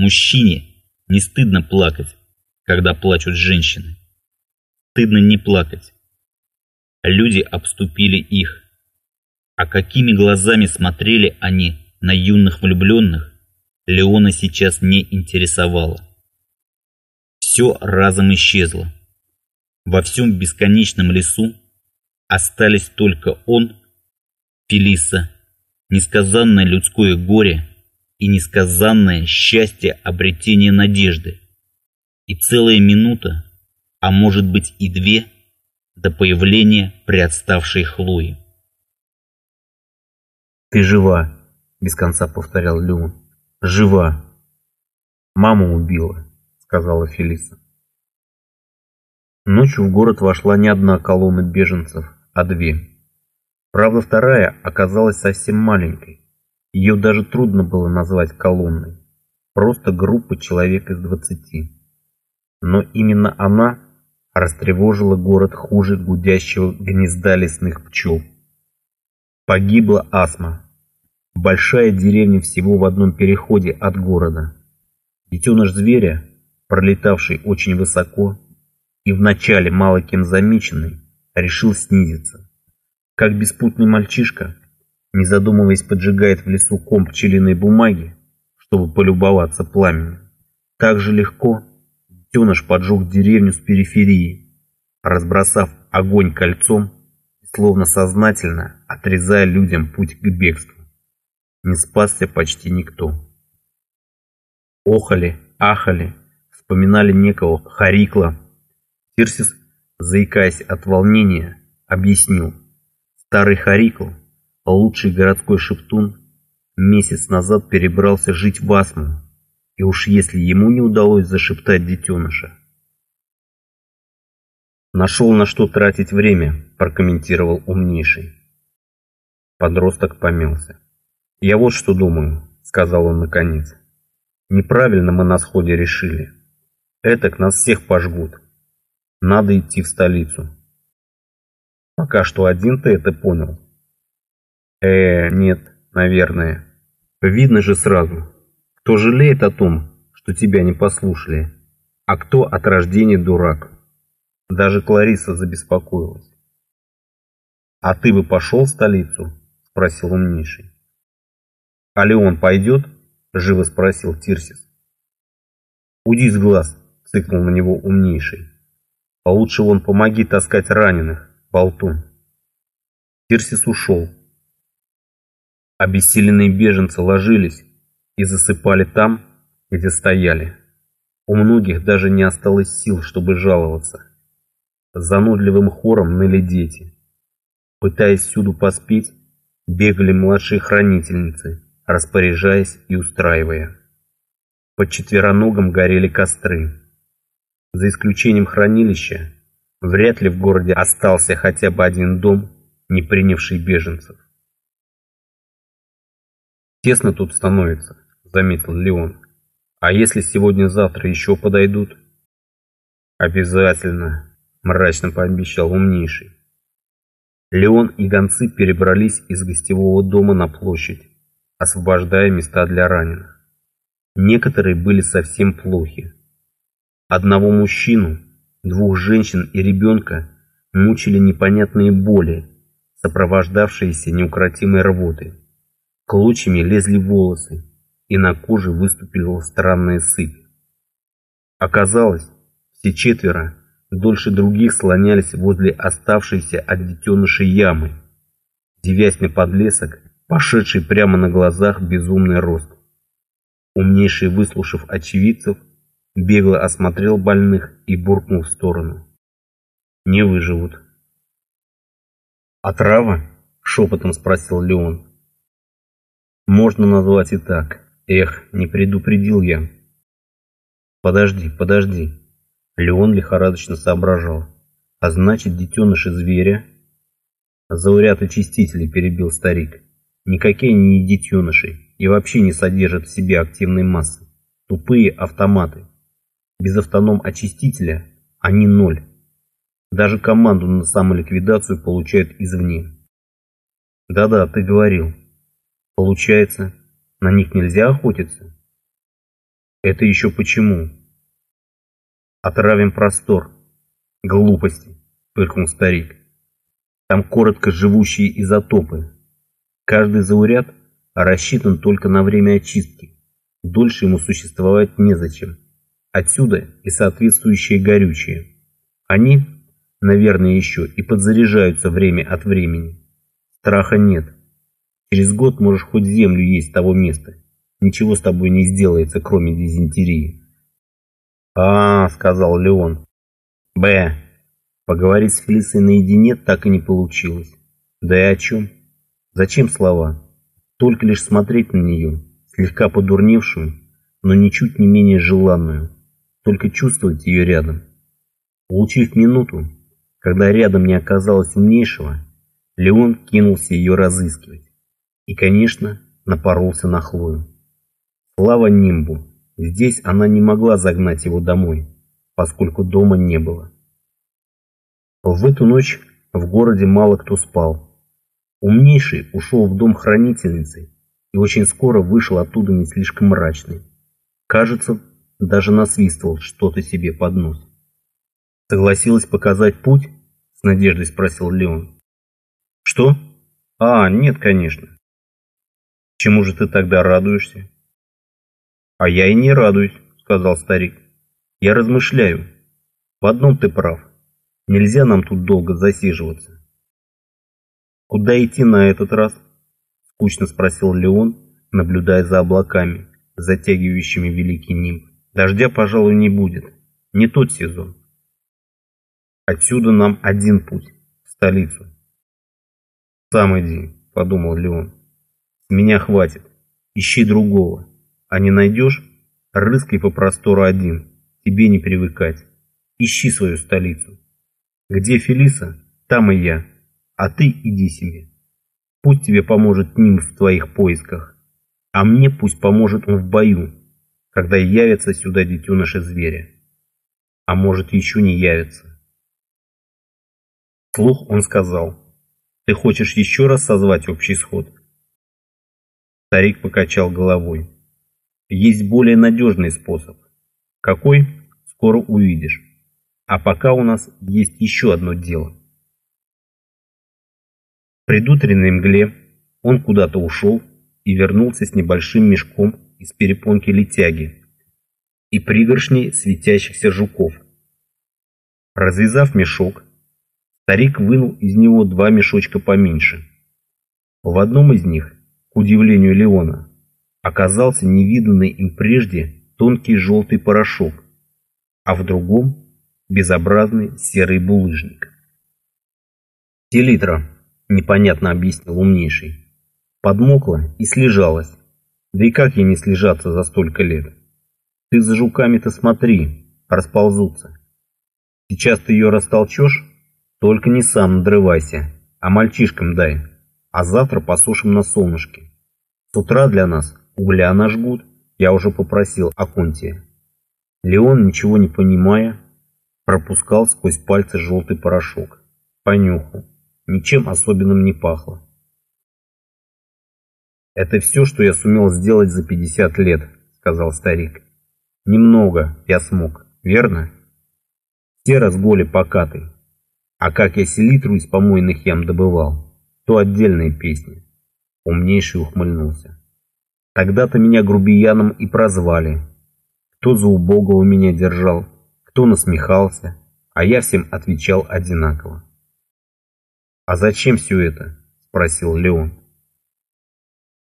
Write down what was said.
Мужчине не стыдно плакать, когда плачут женщины. Стыдно не плакать. Люди обступили их. А какими глазами смотрели они на юных влюбленных, Леона сейчас не интересовало. Все разом исчезло. Во всем бесконечном лесу остались только он, Фелиса, несказанное людское горе и несказанное счастье обретения надежды. И целая минута, а может быть и две, до появления приотставшей Хлои. «Ты жива!» — без конца повторял Люн. «Жива!» «Маму убила», — сказала Фелиса. Ночью в город вошла не одна колонна беженцев, а две. Правда, вторая оказалась совсем маленькой. Ее даже трудно было назвать колонной. Просто группа человек из двадцати. Но именно она растревожила город хуже гудящего гнезда лесных пчел. Погибла Асма. Большая деревня всего в одном переходе от города. Детеныш зверя, пролетавший очень высоко и вначале мало кем замеченный, решил снизиться. Как беспутный мальчишка, не задумываясь, поджигает в лесу ком пчелиной бумаги, чтобы полюбоваться пламенем. Так же легко детеныш поджег деревню с периферии, разбросав огонь кольцом словно сознательно отрезая людям путь к бегству. Не спасся почти никто. Охали, ахали, вспоминали некого Харикла. Тирсис, заикаясь от волнения, объяснил. Старый Харикл, лучший городской шептун, месяц назад перебрался жить в Асму, и уж если ему не удалось зашептать детеныша, Нашел на что тратить время, прокомментировал умнейший. Подросток помялся. Я вот что думаю, сказал он наконец. Неправильно мы на сходе решили. Этак нас всех пожгут. Надо идти в столицу. Пока что один ты это понял. Э, нет, наверное. Видно же сразу, кто жалеет о том, что тебя не послушали, а кто от рождения дурак. Даже Клариса забеспокоилась. «А ты бы пошел в столицу?» – спросил умнейший. «А Леон пойдет?» – живо спросил Тирсис. «Уйди с глаз!» – цыкнул на него умнейший. «А лучше вон помоги таскать раненых, болтун!» Тирсис ушел. Обессиленные беженцы ложились и засыпали там, где стояли. У многих даже не осталось сил, чтобы жаловаться занудливым хором ныли дети. Пытаясь всюду поспеть, бегали младшие хранительницы, распоряжаясь и устраивая. Под четвероногом горели костры. За исключением хранилища, вряд ли в городе остался хотя бы один дом, не принявший беженцев. «Тесно тут становится», — заметил Леон. «А если сегодня-завтра еще подойдут?» «Обязательно», мрачно пообещал умнейший. Леон и гонцы перебрались из гостевого дома на площадь, освобождая места для раненых. Некоторые были совсем плохи. Одного мужчину, двух женщин и ребенка мучили непонятные боли, сопровождавшиеся неукротимой рвотой. Клочьями лезли волосы, и на коже выступила странная сыпь. Оказалось, все четверо дольше других слонялись возле оставшейся от детенышей ямы, девясь на подлесок, пошедший прямо на глазах безумный рост. Умнейший, выслушав очевидцев, бегло осмотрел больных и буркнул в сторону. Не выживут. «А — шепотом спросил Леон. «Можно назвать и так. Эх, не предупредил я». «Подожди, подожди», Леон лихорадочно соображал. А значит, детеныши зверя... Зауряд очистителей перебил старик. Никакие они не детеныши и вообще не содержат в себе активной массы. Тупые автоматы. Без автоном-очистителя они ноль. Даже команду на самоликвидацию получают извне. Да-да, ты говорил. Получается, на них нельзя охотиться? Это еще почему? Отравим простор. Глупости, фыркнул старик. Там коротко живущие изотопы. Каждый зауряд рассчитан только на время очистки. Дольше ему существовать незачем. Отсюда и соответствующие горючие. Они, наверное, еще и подзаряжаются время от времени. Страха нет. Через год можешь хоть землю есть того места. Ничего с тобой не сделается, кроме дизентерии. А, сказал Леон. Б. Поговорить с Фелисой наедине так и не получилось. Да и о чем? Зачем слова? Только лишь смотреть на нее, слегка подурневшую, но ничуть не менее желанную. Только чувствовать ее рядом. Получив минуту, когда рядом не оказалось умнейшего, Леон кинулся ее разыскивать. И, конечно, напоролся на Хлою. Слава Нимбу, здесь она не могла загнать его домой, поскольку дома не было. В эту ночь в городе мало кто спал. Умнейший ушел в дом хранительницы и очень скоро вышел оттуда не слишком мрачный. Кажется, даже насвистывал что-то себе под нос. «Согласилась показать путь?» — с надеждой спросил Леон. «Что? А, нет, конечно. Чему же ты тогда радуешься? А я и не радуюсь, сказал старик. Я размышляю. В одном ты прав. Нельзя нам тут долго засиживаться. Куда идти на этот раз? Скучно спросил Леон, наблюдая за облаками, затягивающими великий нимб. Дождя, пожалуй, не будет. Не тот сезон. Отсюда нам один путь, в столицу. Самый день, подумал Леон. Меня хватит. Ищи другого. А не найдешь? Рыскай по простору один. Тебе не привыкать. Ищи свою столицу. Где Фелиса, там и я. А ты иди себе. Путь тебе поможет ним в твоих поисках. А мне пусть поможет он в бою, когда явится сюда детеныши зверя. А может еще не явится. Слух он сказал. Ты хочешь еще раз созвать общий сход? Старик покачал головой. Есть более надежный способ. Какой? Скоро увидишь. А пока у нас есть еще одно дело. В предутренней мгле он куда-то ушел и вернулся с небольшим мешком из перепонки летяги и пригоршней светящихся жуков. Развязав мешок, старик вынул из него два мешочка поменьше. В одном из них удивлению Леона, оказался невиданный им прежде тонкий желтый порошок, а в другом – безобразный серый булыжник. «Селитра», – непонятно объяснил умнейший, – подмокла и слежалась. Да и как ей не слежаться за столько лет? Ты за жуками-то смотри, расползутся. Сейчас ты ее растолчешь, только не сам надрывайся, а мальчишкам дай, а завтра посушим на солнышке. С утра для нас угля нажгут, я уже попросил Акунтия. Леон, ничего не понимая, пропускал сквозь пальцы желтый порошок. По нюху. Ничем особенным не пахло. «Это все, что я сумел сделать за 50 лет», — сказал старик. «Немного я смог, верно? Все разголи покатый. А как я селитру из помойных ям добывал, то отдельная песня. Умнейший ухмыльнулся. Тогда-то меня грубияном и прозвали. Кто за убогого меня держал, кто насмехался, а я всем отвечал одинаково. «А зачем все это?» – спросил Леон.